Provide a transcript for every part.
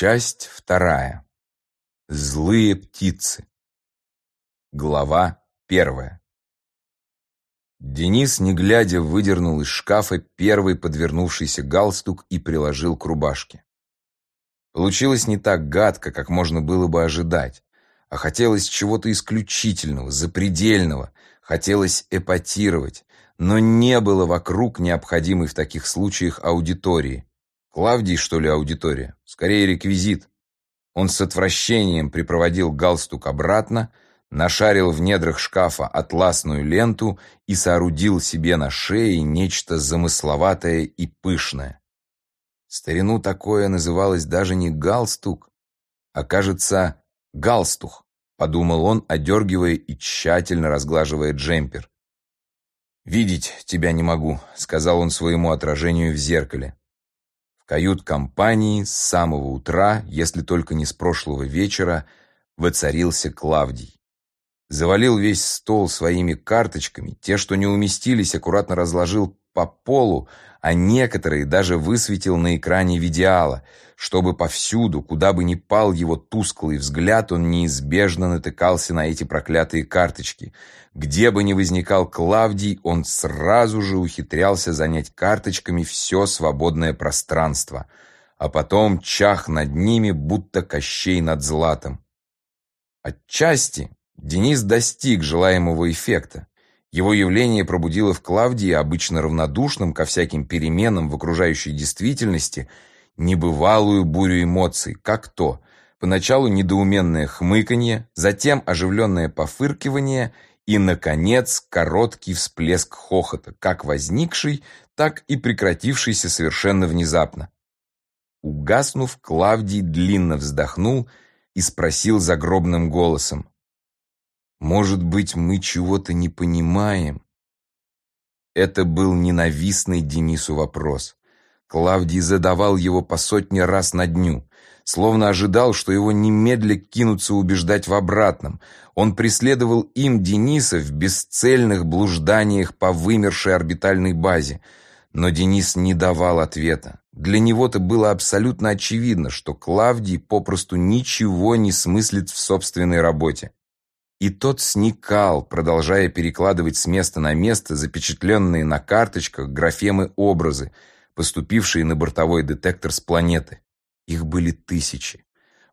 Часть вторая. Злые птицы. Глава первая. Денис, не глядя, выдернул из шкафа первый подвернувшийся галстук и приложил к рубашке. Получилось не так гадко, как можно было бы ожидать, а хотелось чего-то исключительного, запредельного, хотелось эпатировать, но не было вокруг необходимой в таких случаях аудитории. Клавдий, что ли, аудитория? Скорее, реквизит. Он с отвращением припроводил галстук обратно, нашарил в недрах шкафа атласную ленту и соорудил себе на шее нечто замысловатое и пышное. Старину такое называлось даже не галстук, а, кажется, галстух, подумал он, одергивая и тщательно разглаживая джемпер. «Видеть тебя не могу», — сказал он своему отражению в зеркале кают-компании с самого утра, если только не с прошлого вечера, воцарился Клавдий. Завалил весь стол своими карточками, те, что не уместились, аккуратно разложил по полу, а некоторые даже высветил на экране видеала, чтобы повсюду, куда бы ни пал его тусклый взгляд, он неизбежно натыкался на эти проклятые карточки. Где бы ни возникал Клавдий, он сразу же ухитрялся занять карточками все свободное пространство, а потом чах над ними, будто Кощей над златом. Отчасти Денис достиг желаемого эффекта. Его явление пробудило в Клавдии, обычно равнодушном ко всяким переменам в окружающей действительности, небывалую бурю эмоций, как то поначалу недоуменное хмыканье, затем оживленное пофыркивание и, наконец, короткий всплеск хохота, как возникший, так и прекратившийся совершенно внезапно. Угаснув, Клавдий длинно вздохнул и спросил загробным голосом. Может быть, мы чего-то не понимаем? Это был ненавистный Денису вопрос. Клавдий задавал его по сотне раз на дню, словно ожидал, что его немедля кинутся убеждать в обратном. Он преследовал им Дениса в бесцельных блужданиях по вымершей орбитальной базе. Но Денис не давал ответа. Для него-то было абсолютно очевидно, что Клавдий попросту ничего не смыслит в собственной работе. И тот сникал, продолжая перекладывать с места на место запечатленные на карточках графемы-образы, поступившие на бортовой детектор с планеты. Их были тысячи.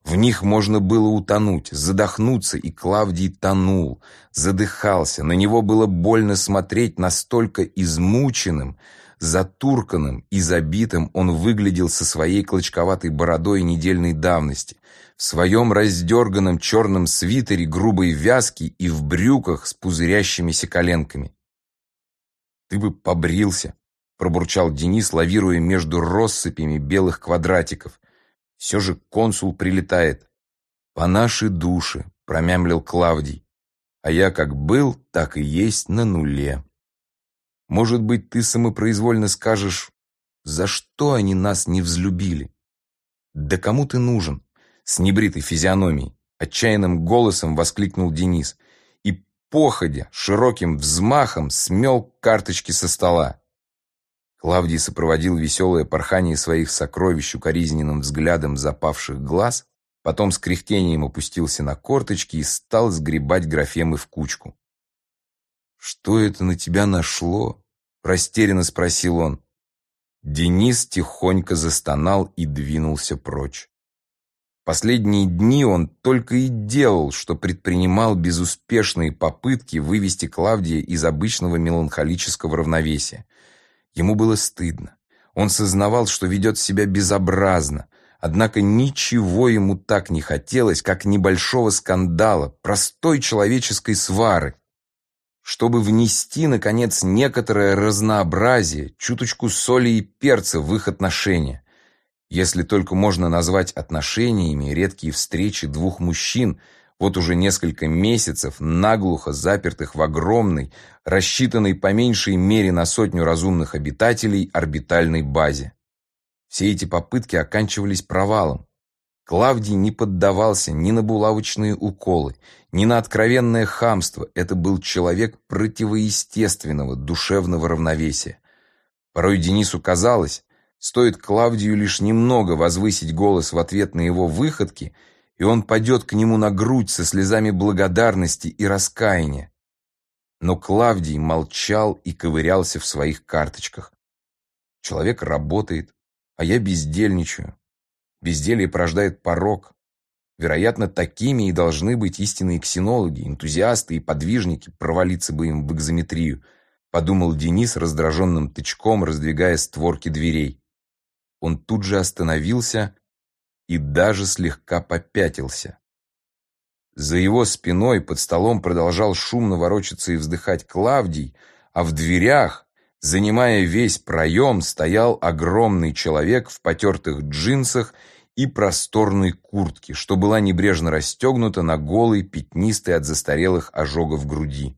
В них можно было утонуть, задохнуться, и Клавдий тонул, задыхался. На него было больно смотреть настолько измученным, затурканным и забитым он выглядел со своей клочковатой бородой недельной давности, в своем раздерганном черном свитере грубой вязки и в брюках с пузырящимися коленками. «Ты бы побрился», — пробурчал Денис, лавируя между россыпями белых квадратиков. «Все же консул прилетает». «По нашей душе», — промямлил Клавдий. «А я как был, так и есть на нуле». Может быть, ты самопроизвольно скажешь, за что они нас не взлюбили? Да кому ты нужен? С небритой физиономией, отчаянным голосом воскликнул Денис и, походя, широким взмахом смел карточки со стола. Клавдий сопроводил веселое порхание своих сокровищ укоризненным взглядом запавших глаз, потом с кряхтением опустился на корточки и стал сгребать графемы в кучку. «Что это на тебя нашло?» — растерянно спросил он. Денис тихонько застонал и двинулся прочь. Последние дни он только и делал, что предпринимал безуспешные попытки вывести Клавдия из обычного меланхолического равновесия. Ему было стыдно. Он сознавал, что ведет себя безобразно, однако ничего ему так не хотелось, как небольшого скандала, простой человеческой свары, чтобы внести, наконец, некоторое разнообразие, чуточку соли и перца в их отношения. Если только можно назвать отношениями редкие встречи двух мужчин, вот уже несколько месяцев наглухо запертых в огромной, рассчитанной по меньшей мере на сотню разумных обитателей орбитальной базе. Все эти попытки оканчивались провалом. Клавдий не поддавался ни на булавочные уколы, ни на откровенное хамство. Это был человек противоестественного душевного равновесия. Порой Денису казалось, Стоит Клавдию лишь немного возвысить голос в ответ на его выходки, и он падет к нему на грудь со слезами благодарности и раскаяния. Но Клавдий молчал и ковырялся в своих карточках. Человек работает, а я бездельничаю. Безделье порождает порог. Вероятно, такими и должны быть истинные ксенологи, энтузиасты и подвижники, провалиться бы им в экзометрию, подумал Денис раздраженным тычком, раздвигая створки дверей. Он тут же остановился и даже слегка попятился. За его спиной под столом продолжал шумно ворочаться и вздыхать Клавдий, а в дверях, занимая весь проем, стоял огромный человек в потертых джинсах и просторной куртке, что была небрежно расстегнута на голой, пятнистой от застарелых ожогов груди.